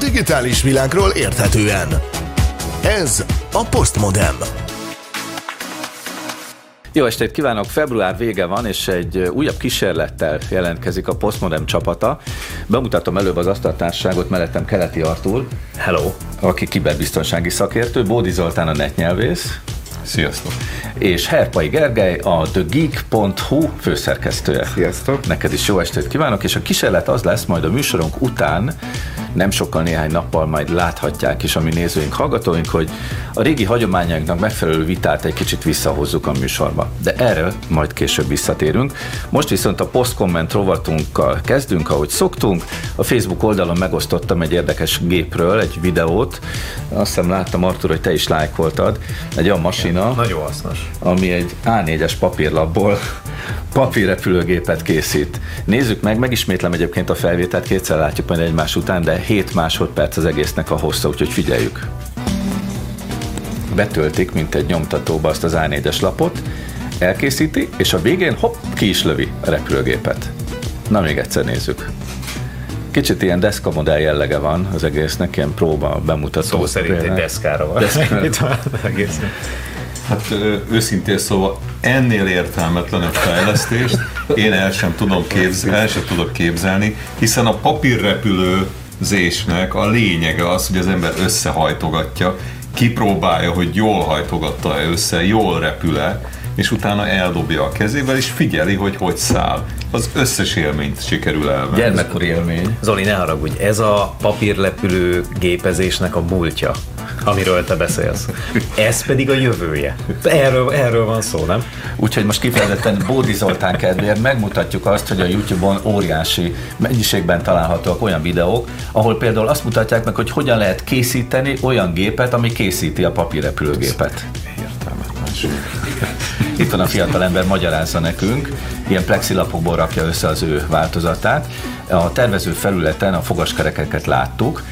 digitális világról érthetően. Ez a Postmodem. Jó estét kívánok! Február vége van, és egy újabb kísérlettel jelentkezik a Postmodem csapata. Bemutatom előbb az asztaltárságot, mellettem Keleti Artur. Hello! Aki kiberbiztonsági szakértő, Bódi Zoltán a netnyelvész. Sziasztok! És Herpai Gergely, a TheGeek.hu főszerkesztője. Sziasztok! Neked is jó estét kívánok, és a kísérlet az lesz majd a műsorunk után, nem sokkal néhány nappal majd láthatják is a mi nézőink, hallgatóink, hogy a régi hagyományainknak megfelelő vitát egy kicsit visszahozzuk a műsorba. De erről majd később visszatérünk. Most viszont a posztkomment rovatunkkal kezdünk, ahogy szoktunk. A Facebook oldalon megosztottam egy érdekes gépről egy videót. Azt hiszem láttam, Artur, hogy te is lájkoltad. Egy olyan masina, Nagyon hasznos. ami egy A4-es papírlapból papírrepülőgépet készít. Nézzük meg, megismétlem egyébként a felvételt, kétszer látjuk majd egymás után, de 7 másodperc az egésznek a hossza, úgyhogy figyeljük. Betöltik, mint egy nyomtatóba azt az A4-es lapot, elkészíti, és a végén hopp, ki is lövi a repülőgépet. Na még egyszer nézzük. Kicsit ilyen deszka modell jellege van az egésznek, ilyen próba bemutató. Szó szerint egy például. deszkára van. Deszkára. Itt van egész. Hát őszintén szóval ennél értelmetlenebb fejlesztést én el sem tudom képzelni, el sem tudok képzelni, hiszen a papírrepülőzésnek a lényege az, hogy az ember összehajtogatja, kipróbálja, hogy jól hajtogatta-e össze, jól repül-e, és utána eldobja a kezével, és figyeli, hogy hogy száll. Az összes élményt sikerül elvenni. Gyermekkori élmény. Zoli, ne haragudj, ez a papírlepülő gépezésnek a múltja, amiről te beszélsz. Ez pedig a jövője. Erről, erről van szó, nem? Úgyhogy most kifejezetten Bódi Zoltán kedvéért megmutatjuk azt, hogy a YouTube-on óriási mennyiségben találhatóak olyan videók, ahol például azt mutatják meg, hogy hogyan lehet készíteni olyan gépet, ami készíti a papírrepülőgépet. Itt van a fiatalember, magyarázza nekünk, ilyen plexilapokból rakja össze az ő változatát. A tervező felületen a fogaskerekeket láttuk,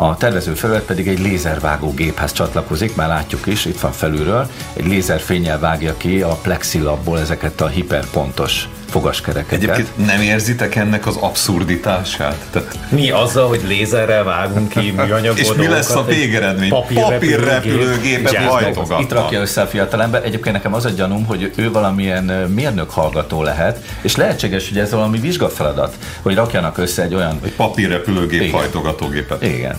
a tervező felület pedig egy lézervágó géphez csatlakozik, már látjuk is, itt van felülről, egy lézerfényel vágja ki a plexilapból ezeket a hiperpontos fogaskerekeket. Egyébként nem érzitek ennek az abszurditását? Tehát Mi azzal, hogy lézerrel vágunk ki műanyag És mi lesz a végeredmény? Papírrepülőgépet hajtogatnak. Itt rakja össze a fiatalember. Egyébként nekem az a gyanúm, hogy ő valamilyen mérnök hallgató lehet, és lehetséges, hogy ez valami vizsgafeladat, hogy rakjanak össze egy olyan... Egy papírrepülőgép hajtogatógépet. Igen.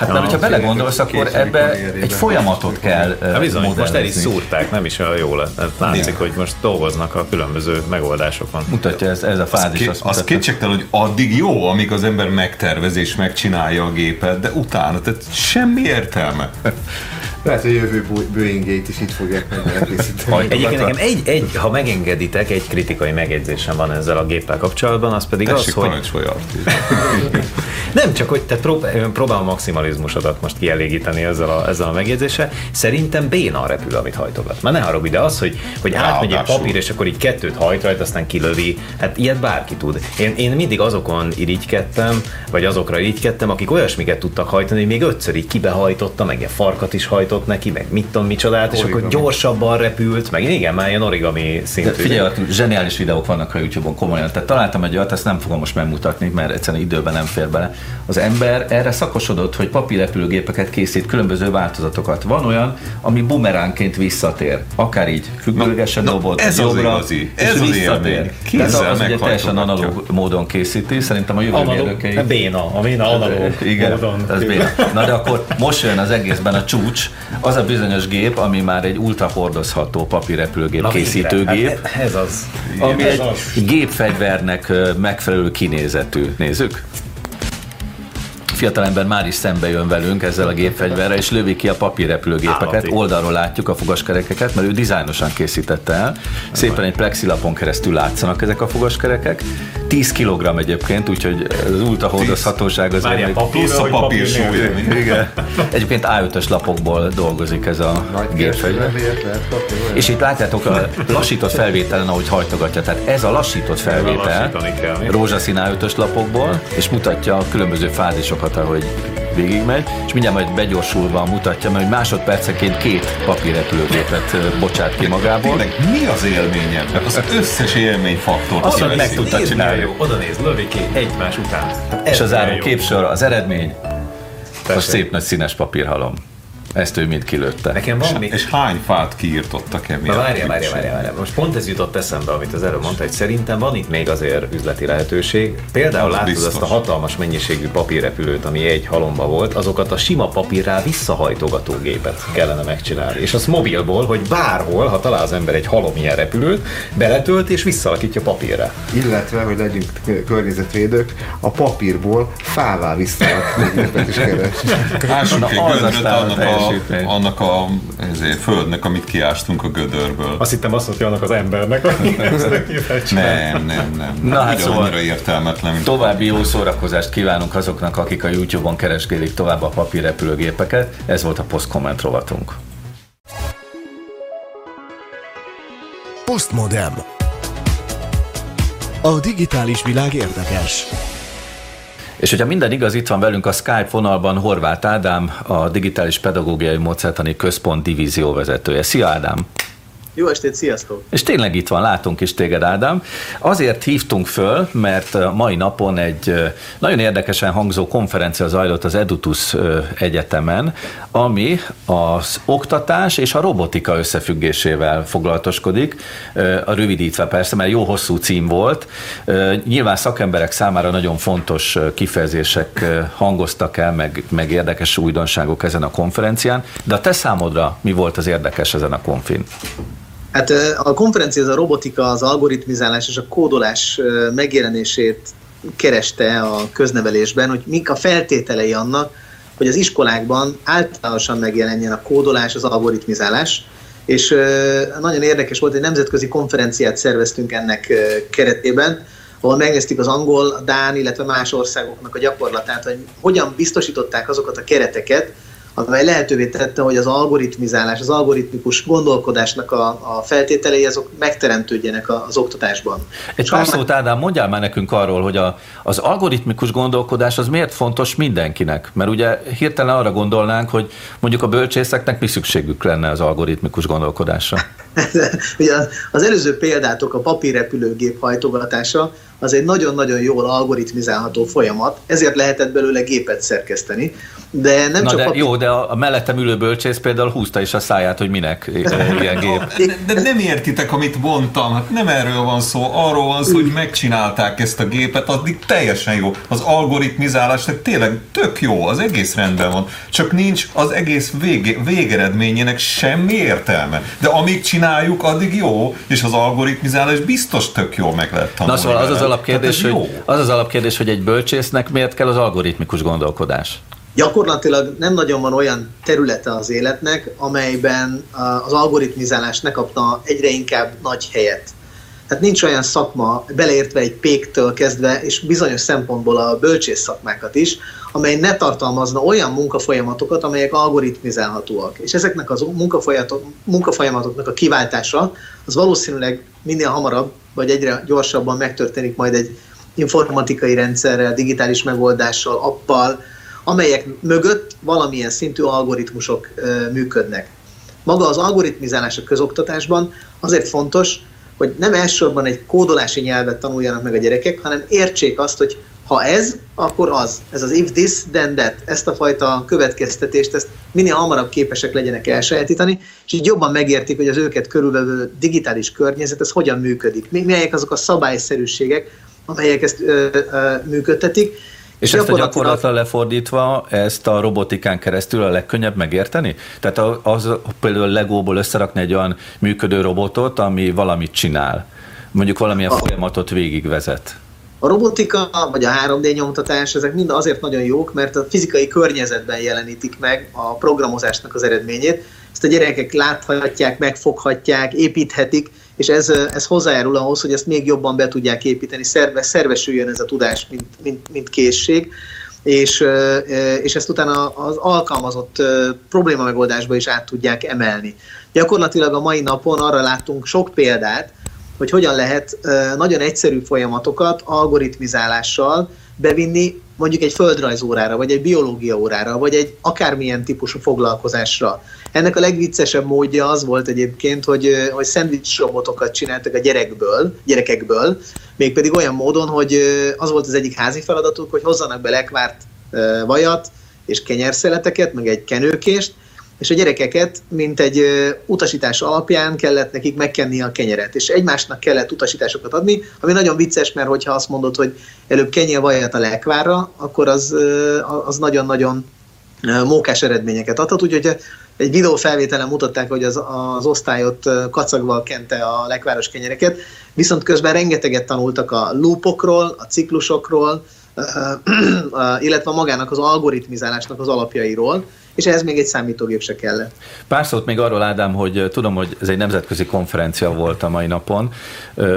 Hát mert hogyha belegondolsz, akkor ebbe egy folyamatot kell Hát bizony, most el is szúrták, nem is olyan jól. Tehát Látszik, Igen. hogy most dolgoznak a különböző megoldásokon. Mutatja ez, ez a fázis. Az mutatja. kétségtelen, hogy addig jó, amíg az ember megtervez és megcsinálja a gépet, de utána, tehát semmi értelme. Lehet, hogy a jövő Boeing-ét is itt fogják meg elkészíteni. Egyébként nekem egy, egy, ha megengeditek, egy kritikai megjegyzésem van ezzel a géppel kapcsolatban, az pedig Tessék, az, hogy. Nem, csak hogy te prób- próbálom a maximalizmusodat most kielégíteni ezzel a, ezzel a megjegyzéssel. Szerintem béna a repül, amit hajtogat. Már ne haragudj, de az, hogy, hogy átmegy egy papír, és akkor így kettőt hajt rajta, aztán kilövi, hát ilyet bárki tud. Én, én mindig azokon irigykedtem, vagy azokra irigykedtem, akik olyasmiket tudtak hajtani, hogy még ötször így kibehajtotta, meg ilyen farkat is hajtott neki, meg mit tudom micsodát, és akkor gyorsabban repült, meg igen, már ilyen origami De szintű. figyelj, Artur, zseniális videók vannak a YouTube-on komolyan. Tehát találtam egy olyat, ezt nem fogom most megmutatni, mert egyszerűen időben nem fér bele. Az ember erre szakosodott, hogy papírrepülőgépeket készít, különböző változatokat. Van olyan, ami bumeránként visszatér. Akár így függőlegesen dobott, ez az jobbra, igazi, és ez az visszatér. Tehát Kézzel az ugye teljesen analóg módon készíti. Szerintem a jövő mérnökei... béna, a béna analóg Igen, módon. az béna. Na de akkor most jön az egészben a csúcs, az a bizonyos gép, ami már egy ultra hordozható papírrepülőgép Na készítőgép. Hát ez az. ami Ez egy az. gépfegyvernek megfelelő kinézetű. Nézzük? Fiatalember már is szembe jön velünk ezzel a gépfegyverrel, és lövi ki a papírrepülőgépeket. Állati. Oldalról látjuk a fogaskerekeket, mert ő dizájnosan készítette el. Szépen egy plexilapon keresztül látszanak ezek a fogaskerekek. 10 kg egyébként, úgyhogy az ultra hordozhatóság az Várjál, egy- papír, Plusz a papír nélkül? igen. Egyébként A5-ös lapokból dolgozik ez a gépfegyver. És itt látjátok a lassított felvételen, ahogy hajtogatja. Tehát ez a lassított felvétel rózsaszín A5-ös lapokból, és mutatja a különböző fázisokat, ahogy végigmegy, és mindjárt majd begyorsulva mutatja, mert hogy másodperceként két papírrepülőgépet bocsát ki magából. Tényleg, mi az élményed? Az összes élményfaktort Azt, hogy meg tudta csinálni. jó, oda néz, lövi ki egymás után. Hát És ez a záró milyen jó. képsor, az eredmény. A szép nagy színes papírhalom. Ezt ő mind kilőtte. Nekem van még... És hány fát kiírtottak Na emiatt? várjál, várjál, várjál, várjál. Most pont ez jutott eszembe, amit az előbb mondta, hogy szerintem van itt még azért üzleti lehetőség. Például Az látod biztos. azt a hatalmas mennyiségű papírrepülőt, ami egy halomba volt, azokat a sima papírrá visszahajtogató gépet kellene megcsinálni. És az mobilból, hogy bárhol, ha talál az ember egy halom ilyen repülőt, beletölt és visszalakítja papírra. Illetve, hogy legyünk környezetvédők, a papírból fává visszarakni gépet is keres. Ássunk Na, az aztán a annak a, teljesítmény. annak a ezért, földnek, amit kiástunk a gödörből. Azt hittem azt mondja annak az embernek, aki. Nem, nem, nem. Na, hát Ugyanannyira szóval- értelmetlen, mint További jó szórakozást kívánunk azoknak, akik a YouTube-on keresgélik tovább a papírrepülőgépeket. Ez volt a posztkomment rovatunk. Postmodem. A digitális világ érdekes. És hogyha minden igaz, itt van velünk a Skype vonalban Horváth Ádám, a Digitális Pedagógiai Módszertani Központ divízió vezetője. Szia Ádám! Jó estét, sziasztok! És tényleg itt van, látunk is téged, Ádám. Azért hívtunk föl, mert mai napon egy nagyon érdekesen hangzó konferencia zajlott az Edutus Egyetemen, ami az oktatás és a robotika összefüggésével foglalatoskodik, a rövidítve persze, mert jó hosszú cím volt. Nyilván szakemberek számára nagyon fontos kifejezések hangoztak el, meg, meg érdekes újdonságok ezen a konferencián, de a te számodra mi volt az érdekes ezen a konfin? Hát a konferencia az a robotika, az algoritmizálás és a kódolás megjelenését kereste a köznevelésben, hogy mik a feltételei annak, hogy az iskolákban általánosan megjelenjen a kódolás, az algoritmizálás, és nagyon érdekes volt, egy nemzetközi konferenciát szerveztünk ennek keretében, ahol megnéztük az angol, dán, illetve más országoknak a gyakorlatát, hogy hogyan biztosították azokat a kereteket, amely lehetővé tette, hogy az algoritmizálás, az algoritmikus gondolkodásnak a, a feltételei azok megteremtődjenek az oktatásban. Egy És pár szót, Ádám, mondjál már nekünk arról, hogy a, az algoritmikus gondolkodás az miért fontos mindenkinek? Mert ugye hirtelen arra gondolnánk, hogy mondjuk a bölcsészeknek mi szükségük lenne az algoritmikus gondolkodásra. Ugye az előző példátok, a papírrepülőgép hajtogatása, az egy nagyon-nagyon jól algoritmizálható folyamat, ezért lehetett belőle gépet szerkeszteni, de nem Na csak de papír... jó, de a, a mellettem ülő bölcsész például húzta is a száját, hogy minek ilyen gép. De, de nem értitek, amit mondtam, hát nem erről van szó, arról van szó, hogy megcsinálták ezt a gépet, addig teljesen jó. Az algoritmizálás tehát tényleg tök jó, az egész rendben van, csak nincs az egész vége, végeredményének semmi értelme. De amíg csináljuk, addig jó, és az algoritmizálás biztos tök jó meg lehet Na tanulni. szóval az az. Alapkérdés, ez hogy, az az alapkérdés, hogy egy bölcsésznek miért kell az algoritmikus gondolkodás? Gyakorlatilag nem nagyon van olyan területe az életnek, amelyben az algoritmizálás ne kapna egyre inkább nagy helyet. Tehát nincs olyan szakma, beleértve egy péktől kezdve, és bizonyos szempontból a bölcsész szakmákat is, amely ne tartalmazna olyan munkafolyamatokat, amelyek algoritmizálhatóak. És ezeknek az munkafolyamatok- munkafolyamatoknak a kiváltása az valószínűleg minél hamarabb, vagy egyre gyorsabban megtörténik majd egy informatikai rendszerrel, digitális megoldással, appal, amelyek mögött valamilyen szintű algoritmusok működnek. Maga az algoritmizálás a közoktatásban azért fontos, hogy nem elsősorban egy kódolási nyelvet tanuljanak meg a gyerekek, hanem értsék azt, hogy ha ez, akkor az. Ez az if this, then that. Ezt a fajta következtetést, ezt minél hamarabb képesek legyenek elsajátítani, és így jobban megértik, hogy az őket körülvevő digitális környezet, ez hogyan működik. Melyek azok a szabályszerűségek, amelyek ezt ö, ö, működtetik. És ezt a gyakorlatra lefordítva, ezt a robotikán keresztül a legkönnyebb megérteni? Tehát a- az például Legóból összerakni egy olyan működő robotot, ami valamit csinál. Mondjuk valamilyen folyamatot végigvezet. A robotika vagy a 3D nyomtatás, ezek mind azért nagyon jók, mert a fizikai környezetben jelenítik meg a programozásnak az eredményét. Ezt a gyerekek láthatják, megfoghatják, építhetik, és ez, ez hozzájárul ahhoz, hogy ezt még jobban be tudják építeni, szerve, szervesüljön ez a tudás, mint, mint, mint készség, és, és ezt utána az alkalmazott probléma megoldásba is át tudják emelni. Gyakorlatilag a mai napon arra láttunk sok példát, hogy hogyan lehet nagyon egyszerű folyamatokat algoritmizálással bevinni mondjuk egy földrajzórára, vagy egy biológia órára, vagy egy akármilyen típusú foglalkozásra. Ennek a legviccesebb módja az volt egyébként, hogy, hogy szendvics robotokat csináltak a gyerekből, gyerekekből, mégpedig olyan módon, hogy az volt az egyik házi feladatuk, hogy hozzanak be lekvárt vajat, és kenyerszeleteket, meg egy kenőkést, és a gyerekeket, mint egy utasítás alapján kellett nekik megkenni a kenyeret, és egymásnak kellett utasításokat adni, ami nagyon vicces, mert hogyha azt mondod, hogy előbb kenyél vajat a lekvárra, akkor az, az nagyon-nagyon mókás eredményeket adhat, úgyhogy egy videó felvételen mutatták, hogy az, az osztályot kacagval kente a lekváros kenyereket, viszont közben rengeteget tanultak a lúpokról, a ciklusokról, illetve magának az algoritmizálásnak az alapjairól, és ehhez még egy számítógép se kellett. Pár szót még arról, Ádám, hogy tudom, hogy ez egy nemzetközi konferencia volt a mai napon.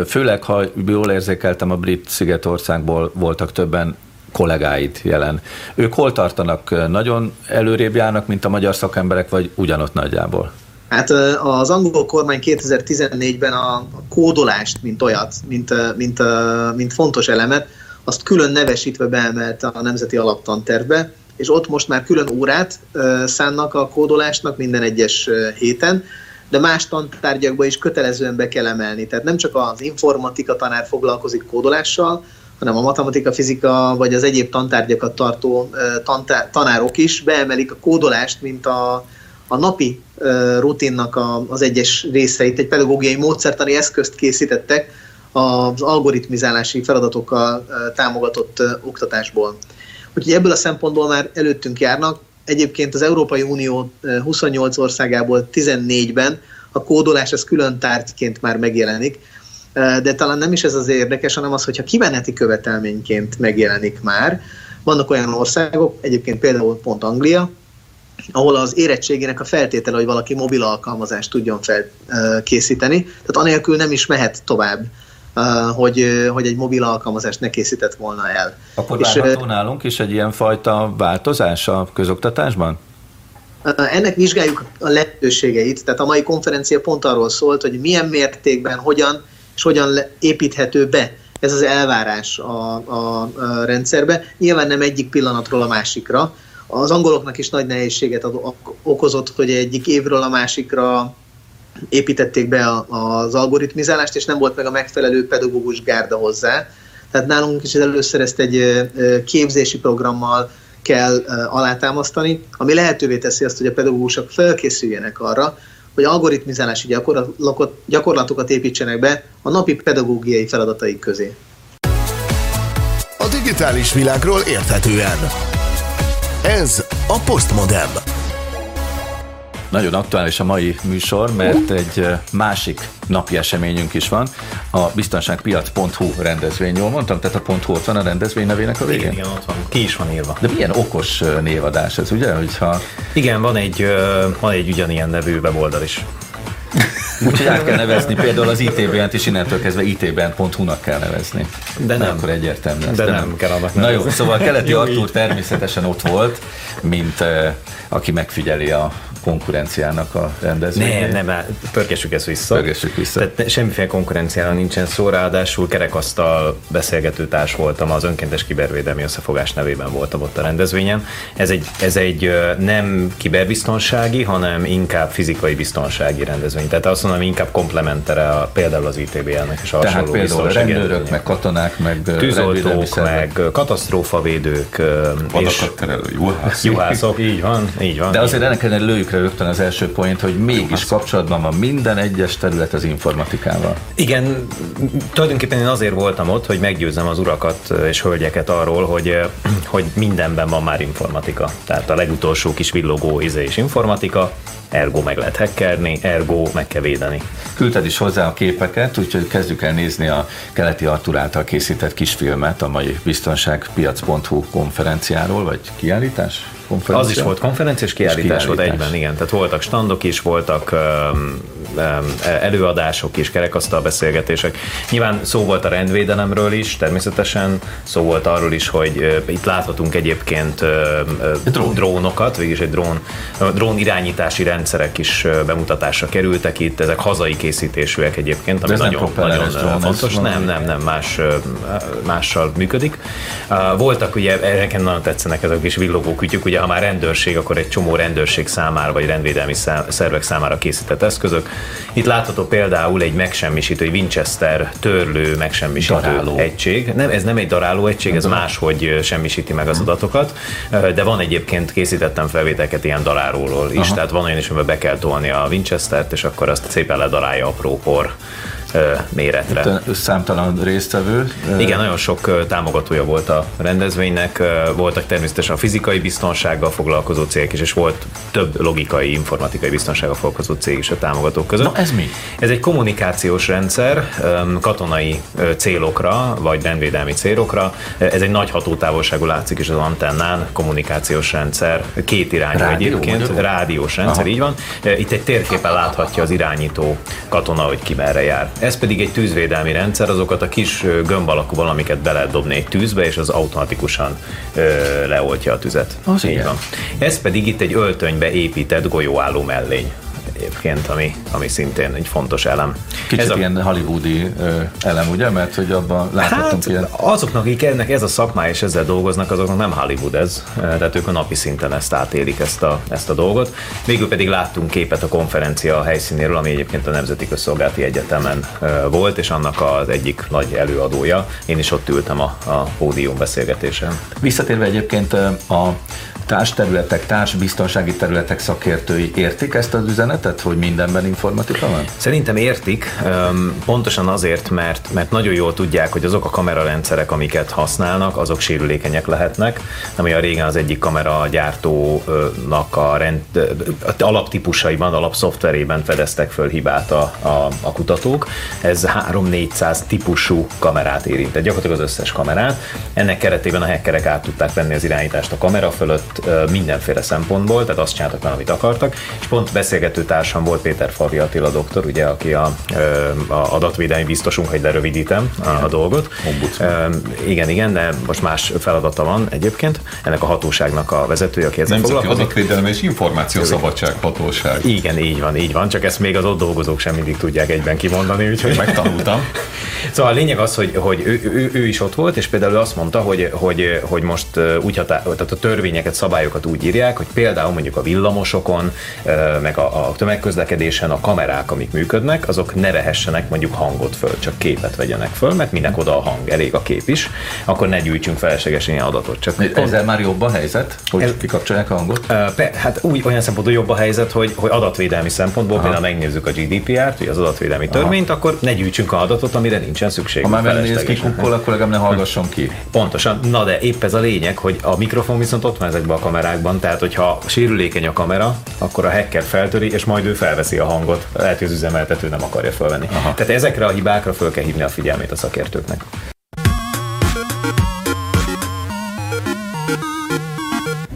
Főleg, ha jól érzékeltem, a brit szigetországból voltak többen kollégáid jelen. Ők hol tartanak? Nagyon előrébb járnak, mint a magyar szakemberek, vagy ugyanott nagyjából? Hát az angol kormány 2014-ben a kódolást, mint olyat, mint, mint, mint fontos elemet, azt külön nevesítve beemelte a Nemzeti Alaptantervbe, és ott most már külön órát szánnak a kódolásnak minden egyes héten, de más tantárgyakba is kötelezően be kell emelni. Tehát nem csak az informatika tanár foglalkozik kódolással, hanem a matematika, fizika vagy az egyéb tantárgyakat tartó tanárok is beemelik a kódolást, mint a, a napi rutinnak a, az egyes részeit. Egy pedagógiai módszertani eszközt készítettek az algoritmizálási feladatokkal támogatott oktatásból. Úgyhogy ebből a szempontból már előttünk járnak. Egyébként az Európai Unió 28 országából 14-ben a kódolás az külön tárgyként már megjelenik, de talán nem is ez az érdekes, hanem az, hogyha kimeneti követelményként megjelenik már. Vannak olyan országok, egyébként például pont Anglia, ahol az érettségének a feltétele, hogy valaki mobil alkalmazást tudjon felkészíteni, tehát anélkül nem is mehet tovább hogy, hogy egy mobil alkalmazást ne készített volna el. Akkor és, várható nálunk is egy ilyen fajta változás a közoktatásban? Ennek vizsgáljuk a lehetőségeit, tehát a mai konferencia pont arról szólt, hogy milyen mértékben, hogyan és hogyan építhető be ez az elvárás a, a, a rendszerbe. Nyilván nem egyik pillanatról a másikra. Az angoloknak is nagy nehézséget okozott, hogy egyik évről a másikra építették be az algoritmizálást, és nem volt meg a megfelelő pedagógus gárda hozzá. Tehát nálunk is először ezt egy képzési programmal kell alátámasztani, ami lehetővé teszi azt, hogy a pedagógusok felkészüljenek arra, hogy algoritmizálási gyakorlatokat, építsenek be a napi pedagógiai feladataik közé. A digitális világról érthetően. Ez a Postmodem. Nagyon aktuális a mai műsor, mert egy másik napi eseményünk is van, a biztonságpiac.hu rendezvény. Jól mondtam? Tehát a .hu ott van a rendezvény nevének a végén? Igen, ott van. Ki is van írva. De milyen okos névadás ez, ugye? Hogyha... Igen, van egy, van egy ugyanilyen nevű weboldal is. Úgyhogy át kell nevezni, például az ITBN-t is innentől kezdve itbn.hu-nak kell nevezni. De nem. Akkor egyértelmű de nem, nem kell annak Na jó, szóval Keleti Artúr természetesen ott volt, mint uh, aki megfigyeli a konkurenciának a rendezvényét. Nem, nem, pörgessük ezt vissza. Pörgessük vissza. Tehát semmiféle konkurenciára nincsen szó, ráadásul kerekasztal beszélgető társ voltam, az önkéntes kibervédelmi összefogás nevében voltam ott a rendezvényen. Ez egy, ez egy nem kiberbiztonsági, hanem inkább fizikai biztonsági rendezvény. Tehát azt mondom, inkább komplementere a, például az ITBL-nek és a Tehát például rendőrök, meg katonák, meg tűzoltók, meg katasztrófavédők, és juhászok. juhászok. így van, így van. De azért ennek ellenére lőjük rá rögtön az első point, hogy mégis kapcsolatban van minden egyes terület az informatikával. Igen, tulajdonképpen én azért voltam ott, hogy meggyőzzem az urakat és hölgyeket arról, hogy, hogy mindenben van már informatika. Tehát a legutolsó kis villogó izé és informatika, ergo meg lehet hackerni, ergo meg kell védeni. Küldted is hozzá a képeket, úgyhogy kezdjük el nézni a Keleti Artur által készített kisfilmet a mai biztonságpiac.hu konferenciáról, vagy kiállítás? Az is volt konferencia, és kiállítás, és kiállítás volt egyben, igen. Tehát voltak standok is, voltak um, um, előadások is, kerekasztal beszélgetések. Nyilván szó volt a rendvédelemről is, természetesen szó volt arról is, hogy uh, itt láthatunk egyébként uh, drón. drónokat, végig egy drón, uh, drón irányítási rendszerek is uh, bemutatásra kerültek itt, ezek hazai készítésűek egyébként, ami nagyon, nagyon drón, fontos. Nem, nem, nem, más, uh, mással működik. Uh, voltak ugye, ezeken nagyon tetszenek ezek a kis villogó kütyük, ugye ha már rendőrség, akkor egy csomó rendőrség számára, vagy rendvédelmi szervek számára készített eszközök. Itt látható például egy megsemmisítő, egy Winchester törlő megsemmisítő Daráló. egység. Nem, ez nem egy daráló egység, ez máshogy semmisíti meg az adatokat, de van egyébként készítettem felvételeket ilyen darálóról is, Aha. tehát van olyan is, amiben be kell tolni a Winchester-t, és akkor azt szépen ledarálja apró por méretre. Itt Számtalan résztvevő. Igen, nagyon sok támogatója volt a rendezvénynek, voltak természetesen a fizikai biztonsággal foglalkozó cégek is, és volt több logikai, informatikai biztonsággal foglalkozó cég is a támogatók között. Na, ez mi? Ez egy kommunikációs rendszer katonai célokra, vagy rendvédelmi célokra. Ez egy nagy hatótávolságú látszik is az antennán, kommunikációs rendszer, két irányú Rádió, egyébként, magyarul? rádiós rendszer, Aha. így van. Itt egy térképen láthatja az irányító katona, hogy ki merre jár. Ez pedig egy tűzvédelmi rendszer, azokat a kis gömb alakú valamiket be lehet dobni egy tűzbe, és az automatikusan ö, leoltja a tüzet. Az így igen. van. Ez pedig itt egy öltönybe épített golyóálló mellény egyébként, ami, ami szintén egy fontos elem. Kicsit Ez a- ilyen hollywoodi ö, elem, ugye? Mert hogy abban láthatunk Hát ilyen... azoknak, akik ennek ez a szakmája és ezzel dolgoznak, azoknak nem Hollywood ez, tehát ők a napi szinten ezt átélik, ezt a, ezt a dolgot. Végül pedig láttunk képet a konferencia helyszínéről, ami egyébként a Nemzeti Közszolgálati Egyetemen volt, és annak az egyik nagy előadója. Én is ott ültem a, a pódium beszélgetésen. Visszatérve egyébként a társterületek, társbiztonsági területek szakértői értik ezt az üzenetet, hogy mindenben informatika van? Szerintem értik, pontosan azért, mert, mert nagyon jól tudják, hogy azok a kamerarendszerek, amiket használnak, azok sérülékenyek lehetnek. Nem olyan régen az egyik kameragyártónak a rend, alaptípusaiban, alapszoftverében fedeztek föl hibát a, a, a kutatók. Ez 3-400 típusú kamerát érint, tehát gyakorlatilag az összes kamerát. Ennek keretében a hackerek át tudták venni az irányítást a kamera fölött ö, mindenféle szempontból, tehát azt csináltak amit akartak. És pont beszélgető társam volt Péter Fari Attila doktor, ugye, aki a, a adatvédelmi biztosunk, hogy lerövidítem a, a dolgot. Ö, igen, igen, de most más feladata van egyébként. Ennek a hatóságnak a vezetője, aki ezzel Nemzeti foglalkozik. Adatvédelem és Információszabadság Hatóság. Igen, így van, így van, csak ezt még az ott dolgozók sem mindig tudják egyben kimondani, úgyhogy Megtanultam. Szóval a lényeg az, hogy, hogy ő, ő, ő, is ott volt, és például azt mondta, hogy, hogy, hogy most úgy hatá, tehát a törvényeket, szabályokat úgy írják, hogy például mondjuk a villamosokon, meg a, a tömegközlekedésen a kamerák, amik működnek, azok ne vehessenek mondjuk hangot föl, csak képet vegyenek föl, mert minek oda a hang, elég a kép is, akkor ne gyűjtsünk feleslegesen ilyen adatot. Csak pont- Ezzel már jobb a helyzet, hogy Ez- kikapcsolják a hangot? Pe- Hát úgy olyan szempontból jobb a helyzet, hogy, hogy adatvédelmi szempontból Aha. például megnézzük a GDPR-t, az adatvédelmi törvényt, akkor ne gyűjtsünk a adatot, amire nincsen szükség. Ha már megnéz ki kukkol, akkor legalább ne hallgasson ki. Pontosan. Na de épp ez a lényeg, hogy a mikrofon viszont ott van ezekben a kamerákban, tehát hogyha sérülékeny a kamera, akkor a hacker feltöri, és majd ő felveszi a hangot. Lehet, hogy az üzemeltető nem akarja felvenni. Aha. Tehát ezekre a hibákra föl kell hívni a figyelmét a szakértőknek.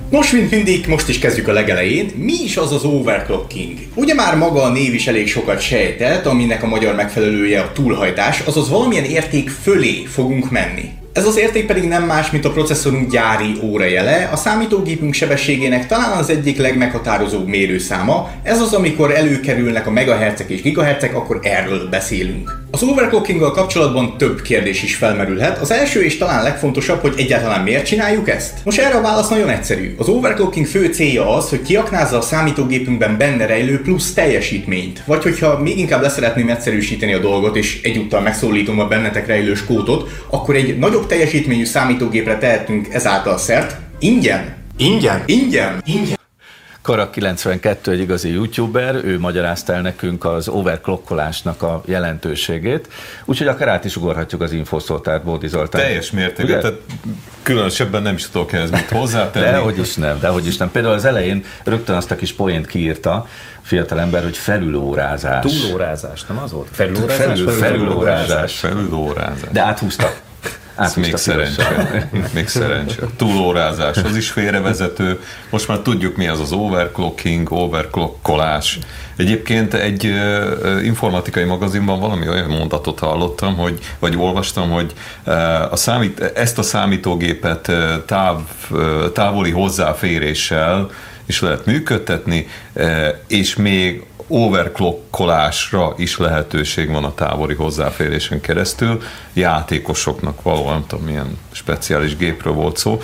Nos, mint mindig, most is kezdjük a legelején. Mi is az az overclocking? Ugye már maga a név is elég sokat sejtett, aminek a magyar megfelelője a túlhajtás, azaz valamilyen érték fölé fogunk menni. Ez az érték pedig nem más, mint a processzorunk gyári órajele, a számítógépünk sebességének talán az egyik legmeghatározóbb mérőszáma. Ez az, amikor előkerülnek a megahertzek és gigahertzek, akkor erről beszélünk. Az overclockinggal kapcsolatban több kérdés is felmerülhet. Az első és talán legfontosabb, hogy egyáltalán miért csináljuk ezt? Most erre a válasz nagyon egyszerű. Az overclocking fő célja az, hogy kiaknázza a számítógépünkben benne rejlő plusz teljesítményt. Vagy hogyha még inkább leszeretném egyszerűsíteni a dolgot, és egyúttal megszólítom a bennetek rejlő skótot, akkor egy nagyobb teljesítményű számítógépre tehetünk ezáltal szert. Ingyen. Ingyen. Ingyen. Ingyen. Karak 92 egy igazi youtuber, ő magyarázta el nekünk az overclockolásnak a jelentőségét, úgyhogy akár át is ugorhatjuk az infoszoltárt Bódi Zoltán. Teljes mértékben, Ugye? tehát különösebben nem is tudok ehhez mit hozzátenni. De hogy is nem, de hogy is nem. Például az elején rögtön azt a kis poént kiírta fiatal ember, hogy felülórázás. Túlórázás, nem az volt? Felülórázás? Felül- felülórázás. Felülórázás. De áthúzta. Ez még pirossal. még szerencsé. Túlórázás, az is félrevezető. Most már tudjuk, mi az az overclocking, overclockolás. Egyébként egy informatikai magazinban valami olyan mondatot hallottam, hogy, vagy olvastam, hogy a számít, ezt a számítógépet táv, távoli hozzáféréssel is lehet működtetni, és még overclockolásra is lehetőség van a távoli hozzáférésen keresztül, játékosoknak való, nem tudom, milyen speciális gépről volt szó.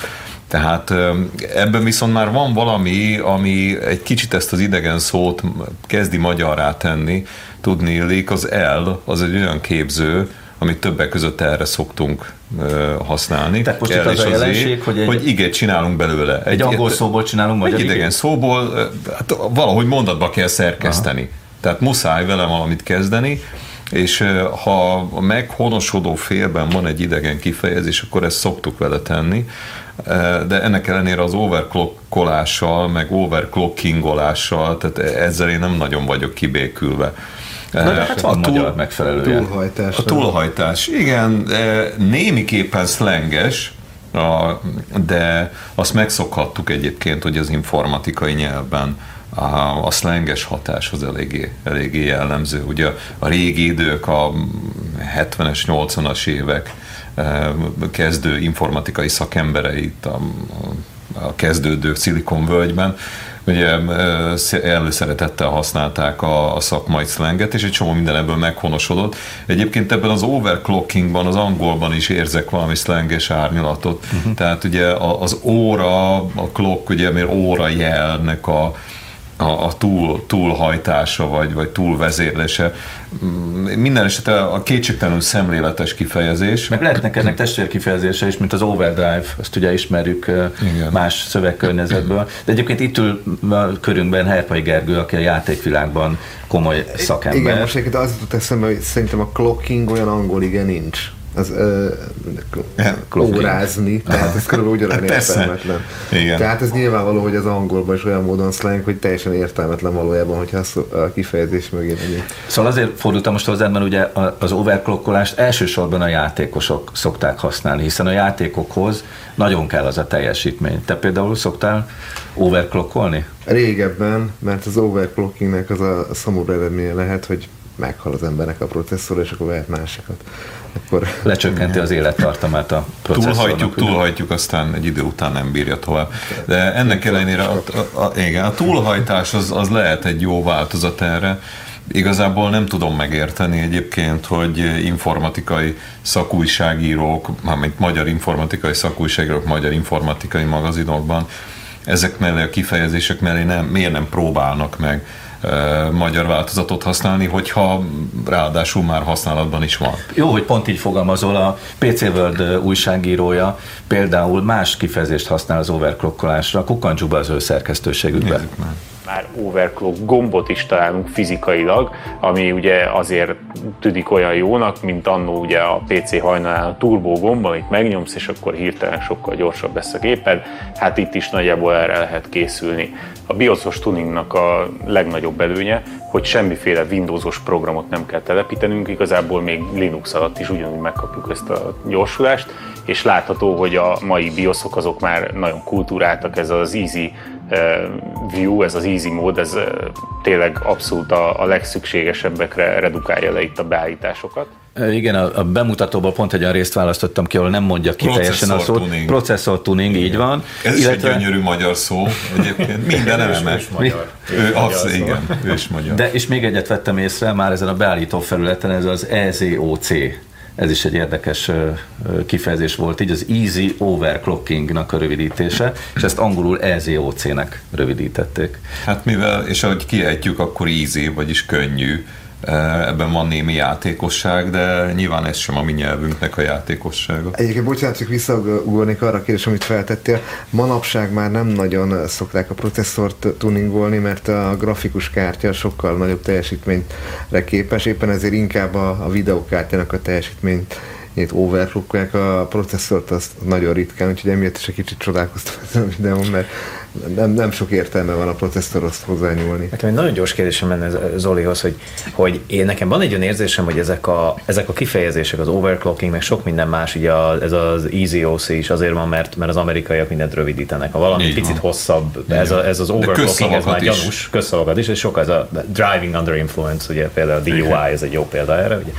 Tehát ebben viszont már van valami, ami egy kicsit ezt az idegen szót kezdi magyarrá tenni. Tudni illik, az L, az egy olyan képző, amit többek között erre szoktunk használni. Tehát most itt az a jelenség, hogy egy- hogy igen, csinálunk belőle. Egy angol szóból csinálunk magyar Egy idegen igét? szóból, hát valahogy mondatba kell szerkeszteni. Aha. Tehát muszáj vele valamit kezdeni, és ha a meghonosodó félben van egy idegen kifejezés, akkor ezt szoktuk vele tenni, de ennek ellenére az overclockolással, meg overclockingolással, tehát ezzel én nem nagyon vagyok kibékülve. Na, de hát van magyar megfelelője. Túlhajtás. A túlhajtás, igen, de némiképpen szlenges, a, de azt megszokhattuk egyébként, hogy az informatikai nyelvben a, a szlenges hatás az eléggé, eléggé jellemző. Ugye a régi idők, a 70-es, 80-as évek eh, kezdő informatikai szakembereit, a, a kezdődő szilikonvölgyben, ugye sz- előszeretettel használták a, a szakmai szlenget, és egy csomó minden ebből meghonosodott. Egyébként ebben az overclockingban, az angolban is érzek valami szlenges árnyalatot. Uh-huh. Tehát ugye az óra, a clock, ugye miért óra jelnek a, a, a túl, túlhajtása, vagy, vagy túlvezérlése. Mm, Minden esetre a kétségtelenül szemléletes kifejezés. Meg lehetnek ennek testvérkifejezése is, mint az overdrive, azt ugye ismerjük Igen. más szövegkörnyezetből. De egyébként itt ül a körünkben Herpai Gergő, aki a játékvilágban komoly szakember. Igen, most egyébként az jutott eszembe, hogy szerintem a clocking olyan angol igen nincs. Az ö, órázni, tehát ez körülbelül ugyanolyan Hát értelmetlen. Igen. Tehát ez nyilvánvaló, hogy az angolban is olyan módon slang, hogy teljesen értelmetlen valójában, hogyha a kifejezés mögé megyünk. Szóval azért fordultam most hozzá, mert ugye az overclockolást elsősorban a játékosok szokták használni, hiszen a játékokhoz nagyon kell az a teljesítmény. Te például szoktál overclockolni? Régebben, mert az overclockingnek az a szomorú eredménye lehet, hogy meghal az embernek a processzor, és akkor vehet másikat. Akkor Lecsökkenti az élettartamát a processzornak. Túlhajtjuk, ugye? túlhajtjuk, aztán egy idő után nem bírja tovább. De ennek ellenére a, a, a, igen, a túlhajtás az, az lehet egy jó változat erre. Igazából nem tudom megérteni egyébként, hogy informatikai szakújságírók, mármint magyar informatikai szakújságírók, magyar informatikai magazinokban ezek mellé a kifejezések mellé nem, miért nem próbálnak meg magyar változatot használni, hogyha ráadásul már használatban is van. Jó, hogy pont így fogalmazol, a PC World újságírója például más kifejezést használ az overclockolásra, kukkantsuk be az ő szerkesztőségükbe. Nézzük már. Már overclock gombot is találunk fizikailag, ami ugye azért tűnik olyan jónak, mint annó ugye a PC hajnalán a turbo gomb, amit megnyomsz, és akkor hirtelen sokkal gyorsabb lesz a géped. Hát itt is nagyjából erre lehet készülni. A BIOS-os tuningnak a legnagyobb előnye, hogy semmiféle Windowsos programot nem kell telepítenünk, igazából még Linux alatt is ugyanúgy megkapjuk ezt a gyorsulást, és látható, hogy a mai BIOSok azok már nagyon kultúráltak, ez az easy view, ez az easy mód, ez tényleg abszolút a, a legszükségesebbekre redukálja le itt a beállításokat. Igen, a, a bemutatóból pont egy olyan részt választottam ki, ahol nem mondja ki teljesen a szót. tuning. Processzor tuning, így van. Ez is egy gyönyörű magyar szó egyébként. Minden eleme. magyar. Ő, az, igen, ő is magyar. De és még egyet vettem észre, már ezen a beállító felületen, ez az EZOC. Ez is egy érdekes kifejezés volt, így az Easy Overclockingnak a rövidítése, és ezt angolul EZOC-nek rövidítették. Hát mivel, és ahogy kiejtjük, akkor easy, vagyis könnyű. Eh, Ebben van némi játékosság, de nyilván ez sem a mi nyelvünknek a játékossága. Egyébként bocsánat, csak visszaugornék arra a kérdés, amit feltettél. Manapság már nem nagyon szokták a processzort tuningolni, mert a grafikus kártya sokkal nagyobb teljesítményre képes, éppen ezért inkább a, a videokártyának a teljesítményt itt overclockolják a processzort, azt nagyon ritkán, úgyhogy emiatt is egy kicsit csodálkoztam ezen a videón, mert nem, nem sok értelme van a processzorhoz hozzányúlni. Nekem egy nagyon gyors kérdésem lenne Zolihoz, hogy, hogy én nekem van egy olyan érzésem, hogy ezek a, ezek a kifejezések, az overclocking, meg sok minden más, ugye a, ez az easy OC is azért van, mert, mert az amerikaiak mindent rövidítenek. Ha valami Így picit van. hosszabb, ez, a, ez az overclocking, ez már is. gyanús, közszavakat is, és sok ez a driving under influence, ugye például a DUI, ez egy jó példa erre, ugye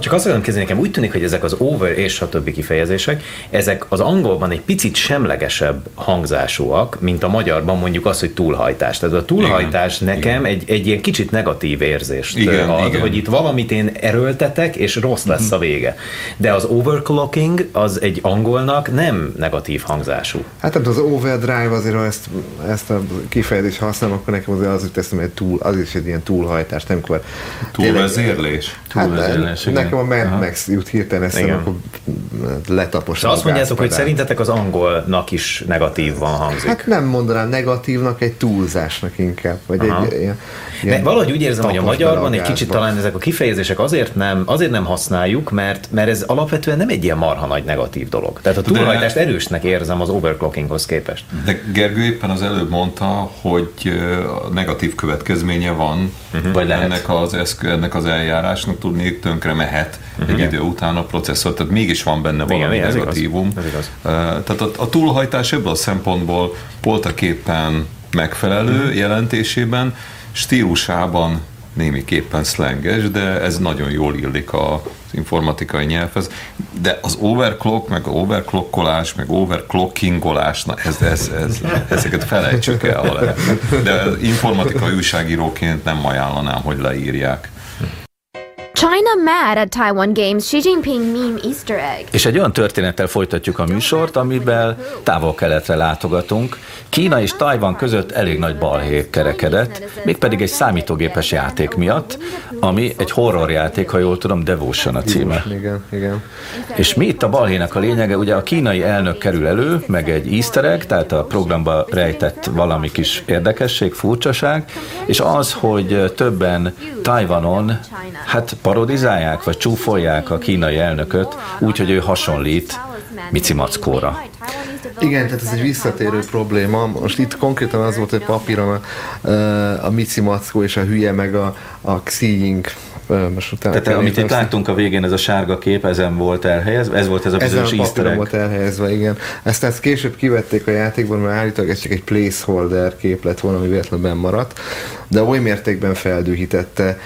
Csak azt akarom kezdeni, nekem úgy tűnik, hogy ezek az over és a többi kifejezések, ezek az angolban egy picit semlegesebb hangzásúak, mint a magyarban mondjuk az, hogy túlhajtás. Tehát a túlhajtás igen, nekem igen. Egy, egy ilyen kicsit negatív érzést igen, ad, igen. hogy itt valamit én erőltetek, és rossz lesz a vége. De az overclocking az egy angolnak nem negatív hangzású. Hát nem az overdrive azért, ha ezt, ezt a kifejezést használom, akkor nekem azért az hogy teszem, hogy túl, az is egy ilyen túlhajtás, nem amikor... Túlvezérlés? Túlvezérlés, hát, Nekem a Mad Max jut hirtelen eszem, akkor letapos. Szóval azt mondjátok, hogy szerintetek az angolnak is van hangzik? Hát nem mondanám negatívnak, egy túlzásnak inkább. Vagy egy, ilyen, ilyen valahogy úgy érzem, hogy a magyarban egy kicsit talán ezek a kifejezések azért nem, azért nem használjuk, mert, mert ez alapvetően nem egy ilyen marha nagy negatív dolog. Tehát a túlhajtást de, erősnek érzem az overclockinghoz képest. De Gergő éppen az előbb mondta, hogy negatív következménye van uh-huh. Ennek, az eszkö, ennek az eljárásnak tudni tönkre mehet uh-huh. egy idő után a processzor, tehát mégis van benne valami Igen, negatívum. Ez igaz. Ez igaz. Tehát a, a túlhajtás ebből a szempontból voltak éppen megfelelő uh-huh. jelentésében, stílusában némiképpen szlenges, de ez nagyon jól illik az informatikai nyelvhez. De az overclock, meg overclockolás, meg overclockingolás, na ez, ez, ez, ezeket felejtsük el, ha lehet. De informatikai újságíróként nem ajánlanám, hogy leírják. China mad at Taiwan Games Xi Jinping meme Easter egg. És egy olyan történettel folytatjuk a műsort, amiben távol-keletre látogatunk. Kína és Tajvan között elég nagy balhé kerekedett, mégpedig egy számítógépes játék miatt, ami egy horrorjáték, ha jól tudom, Devotion a címe. Igen, igen. És mi itt a balhének a lényege? Ugye a kínai elnök kerül elő, meg egy easter egg, tehát a programba rejtett valami kis érdekesség, furcsaság, és az, hogy többen Tajvanon, hát parodizálják, vagy csúfolják a kínai elnököt, úgy, hogy ő hasonlít Mici Mackóra. Igen, tehát ez egy visszatérő probléma. Most itt konkrétan az volt, hogy papíron a, a Mici Mackó és a hülye meg a, a Xi most utána Tehát amit itt láttunk a végén, ez a sárga kép, ezen volt elhelyezve, ez volt ez a bizonyos easter volt elhelyezve, igen. Ezt, ezt később kivették a játékban, mert állítólag ez csak egy placeholder kép lett volna, ami véletlenül maradt, de oly mértékben feldühítette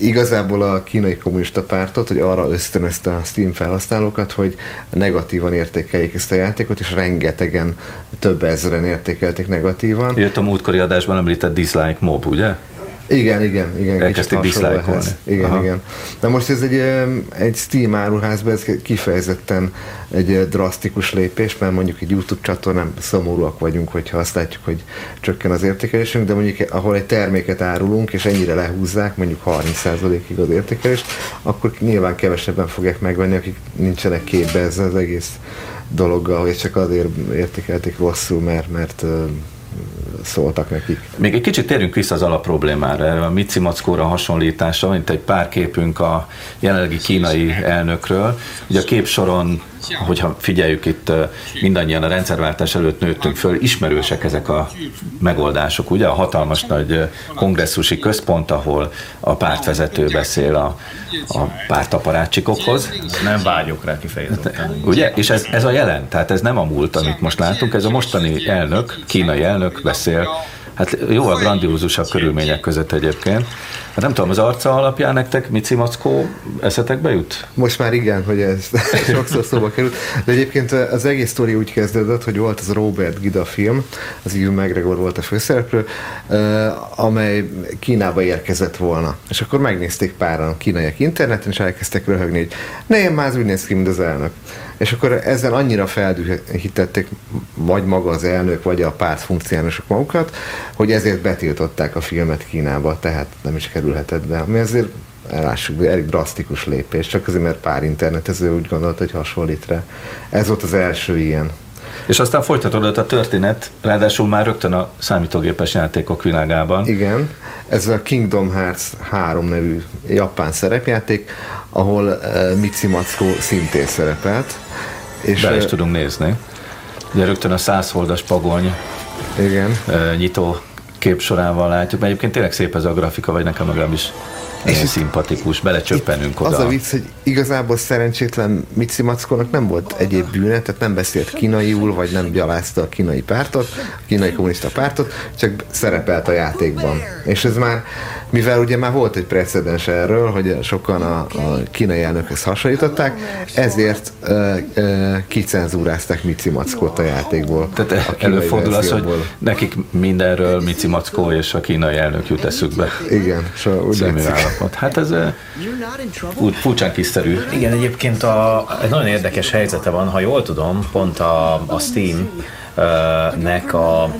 igazából a kínai kommunista pártot, hogy arra ösztönözte a Steam felhasználókat, hogy negatívan értékeljék ezt a játékot, és rengetegen, több ezeren értékelték negatívan. Jött a múltkori adásban említett dislike mob, ugye? Igen, igen, igen. Elkezdték dislike Igen, Aha. igen. De most ez egy, egy Steam áruházban ez kifejezetten egy drasztikus lépés, mert mondjuk egy YouTube csatornán szomorúak vagyunk, hogyha azt látjuk, hogy csökken az értékelésünk, de mondjuk ahol egy terméket árulunk, és ennyire lehúzzák, mondjuk 30%-ig az értékelést, akkor nyilván kevesebben fogják megvenni, akik nincsenek képbe ezzel az egész dologgal, hogy csak azért értékelték rosszul, mert, mert szóltak nekik. Még egy kicsit térjünk vissza az alapproblémára, a Mici Mackóra hasonlítása, mint egy pár képünk a jelenlegi kínai elnökről. Ugye a képsoron hogyha figyeljük itt mindannyian a rendszerváltás előtt nőttünk föl, ismerősek ezek a megoldások, ugye a hatalmas nagy kongresszusi központ, ahol a pártvezető beszél a, a pártaparácsikokhoz. Nem vágyok rá kifejezetten. Ugye? És ez, ez a jelen, tehát ez nem a múlt, amit most látunk, ez a mostani elnök, kínai elnök beszél Hát jóval grandiózusabb körülmények között egyébként. Hát nem tudom, az arca alapján nektek Mici Mackó eszetekbe jut? Most már igen, hogy ez sokszor szóba került. De egyébként az egész sztori úgy kezdődött, hogy volt az Robert Gida film, az Ian McGregor volt a főszereplő, amely Kínába érkezett volna. És akkor megnézték páran a kínaiak interneten, és elkezdtek röhögni, hogy nem, már az úgy néz ki, mint az elnök. És akkor ezzel annyira feldühítették vagy maga az elnök, vagy a párt funkcionálisok magukat, hogy ezért betiltották a filmet Kínába, tehát nem is kerülhetett be. Ami azért elássuk, elég drasztikus lépés, csak azért, mert pár internetező úgy gondolta, hogy hasonlít rá. Ez volt az első ilyen. És aztán folytatódott a történet, ráadásul már rögtön a számítógépes játékok világában. Igen, ez a Kingdom Hearts 3 nevű japán szerepjáték, ahol uh, Mitsi Matsuko szintén szerepelt. És Bele is tudunk nézni. Ugye rögtön a százholdas pagony igen. Nyitó kép sorával látjuk, mert egyébként tényleg szép ez a grafika, vagy nekem legalábbis és szimpatikus, belecsöppenünk oda. Az a vicc, hogy igazából szerencsétlen Mici Mackónak nem volt egyéb bűne, tehát nem beszélt kínaiul, vagy nem gyalázta a kínai pártot, a kínai kommunista pártot, csak szerepelt a játékban. És ez már, mivel ugye már volt egy precedens erről, hogy sokan a, a kínai elnökhez hasonlították, ezért uh, uh, kicenzúrázták Mici Mackót a játékból. Tehát előfordul az, hogy nekik mindenről Mici Mackó és a kínai elnök jut eszükbe. Igen, so, úgy állapot. Hát ez úgy furcsán kiszerű. Igen, egyébként a, egy nagyon érdekes helyzete van, ha jól tudom, pont a, a Steam nek a,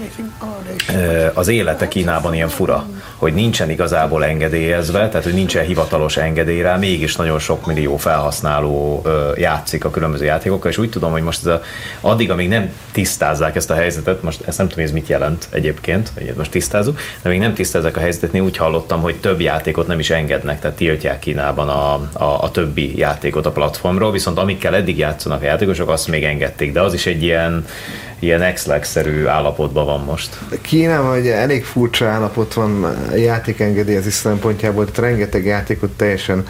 az élete Kínában ilyen fura, hogy nincsen igazából engedélyezve, tehát hogy nincsen hivatalos engedély rá, mégis nagyon sok millió felhasználó játszik a különböző játékokkal, és úgy tudom, hogy most ez a, addig, amíg nem tisztázzák ezt a helyzetet, most ezt nem tudom, ez mit jelent egyébként, hogy most tisztázunk, de még nem tisztázzák a helyzetet, én úgy hallottam, hogy több játékot nem is engednek, tehát tiltják Kínában a, a, a többi játékot a platformról, viszont amikkel eddig játszanak a játékosok, azt még engedték, de az is egy ilyen, ilyen ex-szerű állapotban van most. Kínában ugye elég furcsa állapot van játékengedélyezés szempontjából, tehát rengeteg játékot teljesen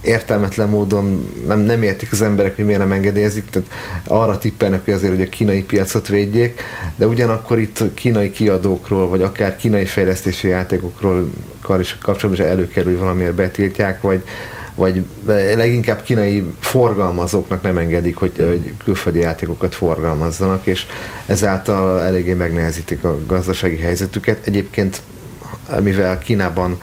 értelmetlen módon nem, nem értik az emberek, hogy miért nem engedélyezik, tehát arra tippelnek, hogy azért, hogy a kínai piacot védjék, de ugyanakkor itt kínai kiadókról, vagy akár kínai fejlesztési játékokról kapcsolatban is előkerül, hogy valamiért betiltják, vagy, vagy leginkább kínai forgalmazóknak nem engedik, hogy, hogy külföldi játékokat forgalmazzanak, és ezáltal eléggé megnehezítik a gazdasági helyzetüket. Egyébként, mivel Kínában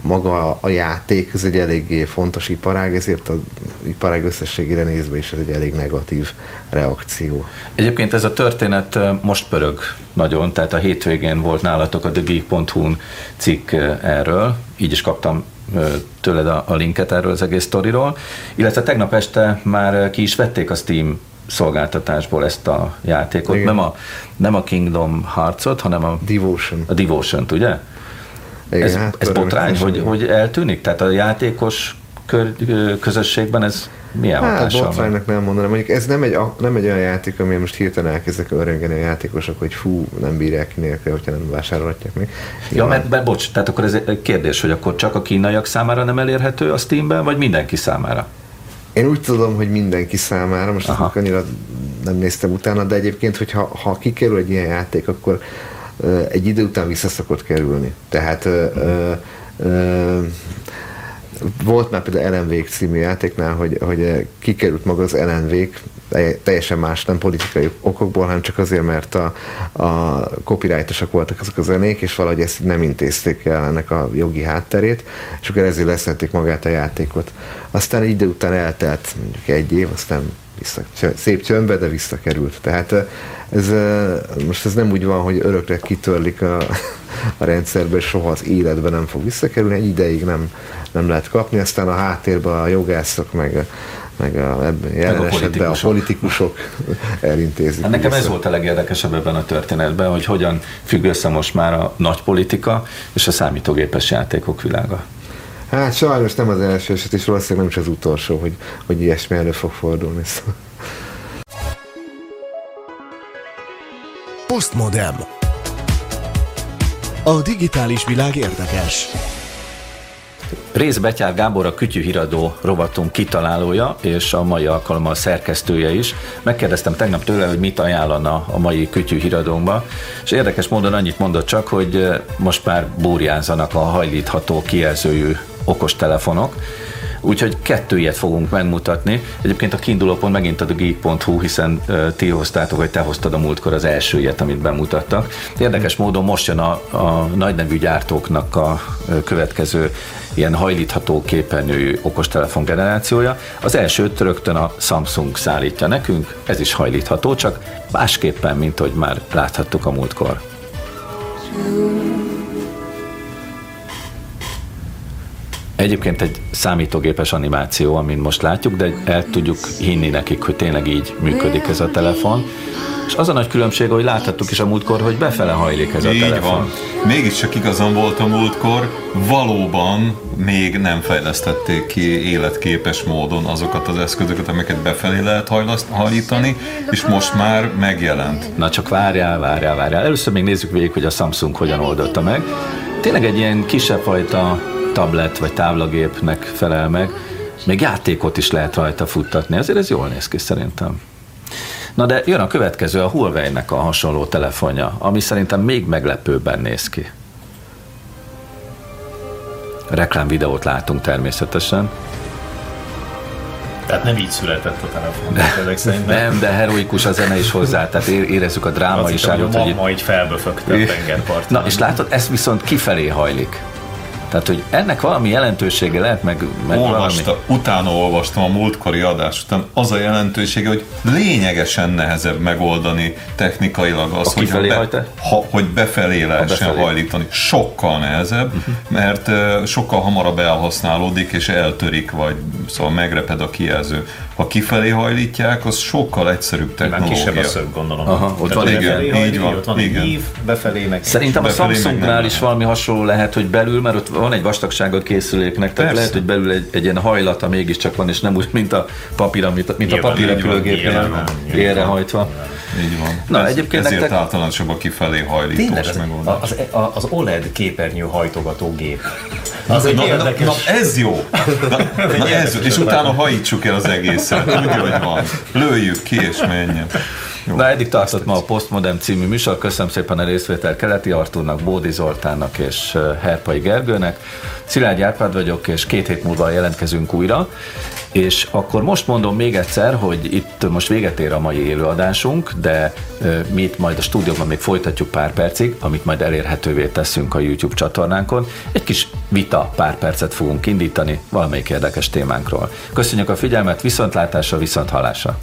maga a játék, ez egy eléggé fontos iparág, ezért az iparág összességére nézve is ez egy elég negatív reakció. Egyébként ez a történet most pörög nagyon, tehát a hétvégén volt nálatok a thegeek.hu-n cikk erről, így is kaptam tőled a, a linket erről az egész sztoriról, illetve tegnap este már ki is vették a Steam szolgáltatásból ezt a játékot, nem a, nem a Kingdom Hearts-ot, hanem a Devotion. A Devotion-t, ugye? Igen, ez, hát ez botrány, hogy, hogy eltűnik? Tehát a játékos kör, közösségben ez milyen hát, hatással botránynak nem mondanám. Mondjuk ez nem egy, nem egy olyan játék, ami most hirtelen elkezdek örengeni a játékosok, hogy fú, nem bírják ki nélkül, hogyha nem vásárolhatják még. Ja, mert, mert bocs, tehát akkor ez egy kérdés, hogy akkor csak a kínaiak számára nem elérhető a Steamben, vagy mindenki számára? Én úgy tudom, hogy mindenki számára, most Aha. annyira nem néztem utána, de egyébként, hogyha ha kikerül egy ilyen játék, akkor egy idő után vissza szokott kerülni. Tehát ö, ö, volt már például LNV című játéknál, hogy, hogy kikerült maga az LNV teljesen más, nem politikai okokból, hanem csak azért, mert a, a copyrightosak voltak azok a zenék, és valahogy ezt nem intézték el ennek a jogi hátterét, és akkor ezért leszették magát a játékot. Aztán idő után eltelt mondjuk egy év, aztán vissza, szép csöndbe, de visszakerült. Tehát ez, most ez nem úgy van, hogy örökre kitörlik a, a rendszerbe, soha az életben nem fog visszakerülni, egy ideig nem, nem lehet kapni, aztán a háttérben a jogászok, meg, meg a, ebben jelen meg a esetben a politikusok elintézik. Hát nekem vissza. ez volt a legérdekesebb ebben a történetben, hogy hogyan függ össze most már a nagy politika és a számítógépes játékok világa. Hát sajnos nem az első eset, és valószínűleg nem is az utolsó, hogy, hogy ilyesmi elő fog fordulni. Postmodem. A digitális világ érdekes. Rész Betyár Gábor a Kütyű Híradó rovatunk kitalálója, és a mai alkalommal szerkesztője is. Megkérdeztem tegnap tőle, hogy mit ajánlana a mai Kütyű Híradónkba, és érdekes módon annyit mondott csak, hogy most már búrjánzanak a hajlítható kijelzőjű okostelefonok, Úgyhogy kettő ilyet fogunk megmutatni. Egyébként a kiinduló pont megint a geek.hu, hiszen ti hoztátok, vagy te hoztad a múltkor az első ilyet, amit bemutattak. Érdekes módon most jön a, a nagy nevű gyártóknak a következő ilyen hajlítható képernyőjű okostelefon generációja. Az elsőt rögtön a Samsung szállítja nekünk, ez is hajlítható, csak másképpen, mint hogy már láthattuk a múltkor. Egyébként egy számítógépes animáció, amit most látjuk, de el tudjuk hinni nekik, hogy tényleg így működik ez a telefon. És az a nagy különbség, hogy láthattuk is a múltkor, hogy befele hajlik ez a így telefon. Van. Mégiscsak igazam volt a múltkor, valóban még nem fejlesztették ki életképes módon azokat az eszközöket, amiket befelé lehet hajlítani, és most már megjelent. Na csak várjál, várjál, várjál. Először még nézzük végig, hogy a Samsung hogyan oldotta meg. Tényleg egy ilyen kisebb fajta tablet vagy táblagépnek felel meg, még játékot is lehet rajta futtatni, ezért ez jól néz ki szerintem. Na de jön a következő, a Huawei-nek a hasonló telefonja, ami szerintem még meglepőbben néz ki. Reklámvideót látunk természetesen. Tehát nem így született a telefon. ezek szerint Nem, de heroikus a zene is hozzá, tehát érezzük a Azt hittem, drámaiságot. hogy a magma így felböfögte a tengerparton. Na, és látod, ez viszont kifelé hajlik. Tehát, hogy ennek valami jelentősége lehet, meg, meg valami... Olvasta, utána olvastam a múltkori adás után, az a jelentősége, hogy lényegesen nehezebb megoldani technikailag az, hogy, be, ha, hogy befelé lehessen befelé. hajlítani. Sokkal nehezebb, Mhm. mert uh, sokkal hamarabb elhasználódik és eltörik, vagy szóval megreped a kijelző. Ha kifelé hajlítják, az sokkal egyszerűbb Már kisebb a technológia. szög, gondolom. Aha, ott Tehát van, igen, így van, Ott van egy igen. ív, befelé meg... Szerintem a Samsungnál is valami hasonló lehet, hogy belül, mert ott van egy vastagsága a készüléknek, tehát Persze. lehet, hogy belül egy, egy ilyen hajlata mégiscsak van, és nem úgy, mint a papír, mint, mint a Nyilván, papírrepülőgépnél nyilván, nyilván. Így van. Na, egyébként ezért nektek- általánosabb a kifelé Tényleg, hajlítós az, megoldás. az, az, az OLED képernyő hajtogató gép. Az egy Na, na, érdekes... na, ez jó. Na, na ez jó. És utána hajítsuk el az egészet. Úgy, hogy van. Lőjük ki, és menjen. Jó. Na, eddig tartott ma a Postmodern című műsor. Köszönöm szépen a részvétel Keleti Artúrnak, Bódi Zoltánnak és Herpai Gergőnek. Szilágy Árpád vagyok, és két hét múlva jelentkezünk újra. És akkor most mondom még egyszer, hogy itt most véget ér a mai élőadásunk, de mi itt majd a stúdióban még folytatjuk pár percig, amit majd elérhetővé teszünk a YouTube csatornánkon. Egy kis vita pár percet fogunk indítani valamelyik érdekes témánkról. Köszönjük a figyelmet, viszontlátásra, viszont hallásra!